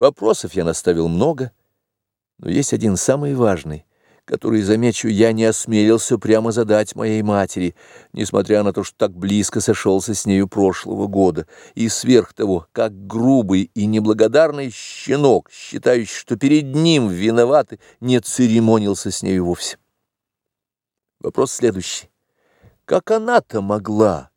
Вопросов я наставил много, но есть один самый важный, который, замечу, я не осмелился прямо задать моей матери, несмотря на то, что так близко сошелся с нею прошлого года, и сверх того, как грубый и неблагодарный щенок, считающий, что перед ним виноваты, не церемонился с нею вовсе. Вопрос следующий. Как она-то могла?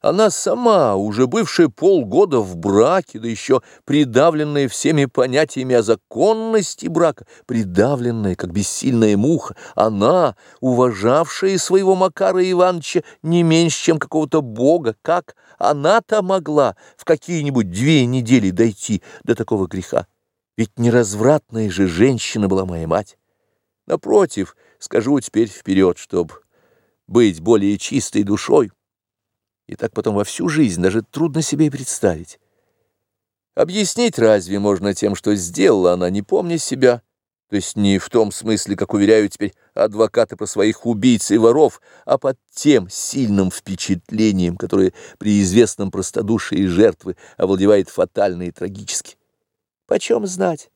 Она сама, уже бывшая полгода в браке, да еще придавленная всеми понятиями о законности брака, придавленная, как бессильная муха, она, уважавшая своего Макара Ивановича не меньше, чем какого-то бога, как она-то могла в какие-нибудь две недели дойти до такого греха? Ведь неразвратная же женщина была моя мать. Напротив, скажу теперь вперед, чтобы быть более чистой душой, и так потом во всю жизнь даже трудно себе представить. Объяснить разве можно тем, что сделала она, не помня себя, то есть не в том смысле, как уверяют теперь адвокаты про своих убийц и воров, а под тем сильным впечатлением, которое при известном простодушии жертвы овладевает фатально и трагически. Почем знать?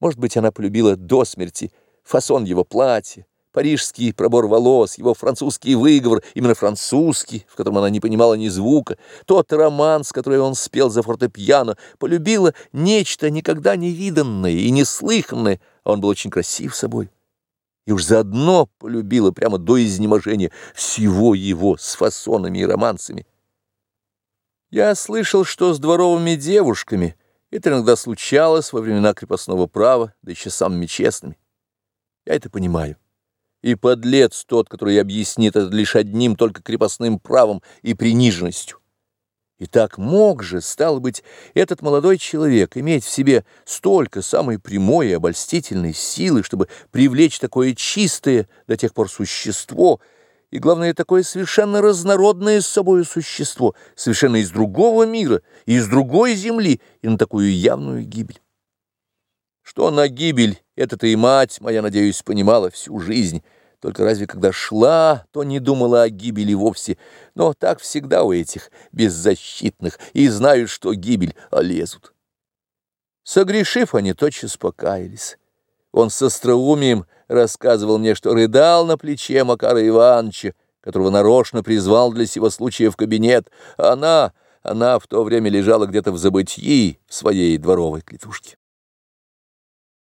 Может быть, она полюбила до смерти фасон его платья, парижский пробор волос, его французский выговор, именно французский, в котором она не понимала ни звука, тот роман, с которым он спел за фортепиано, полюбила нечто никогда не виданное и неслыханное, а он был очень красив собой. И уж заодно полюбила прямо до изнеможения всего его с фасонами и романсами. Я слышал, что с дворовыми девушками это иногда случалось во времена крепостного права, да еще самыми честными. Я это понимаю и подлец тот, который объяснит это лишь одним только крепостным правом и приниженностью. И так мог же, стал быть, этот молодой человек иметь в себе столько самой прямой и обольстительной силы, чтобы привлечь такое чистое до тех пор существо, и, главное, такое совершенно разнородное с собой существо, совершенно из другого мира, из другой земли, и на такую явную гибель. Что на гибель эта-то и мать моя, надеюсь, понимала всю жизнь, только разве когда шла, то не думала о гибели вовсе, но так всегда у этих беззащитных, и знают, что гибель, а лезут. Согрешив, они тотчас покаялись. Он с остроумием рассказывал мне, что рыдал на плече Макара Ивановича, которого нарочно призвал для сего случая в кабинет, она, она в то время лежала где-то в забытии в своей дворовой клетушке.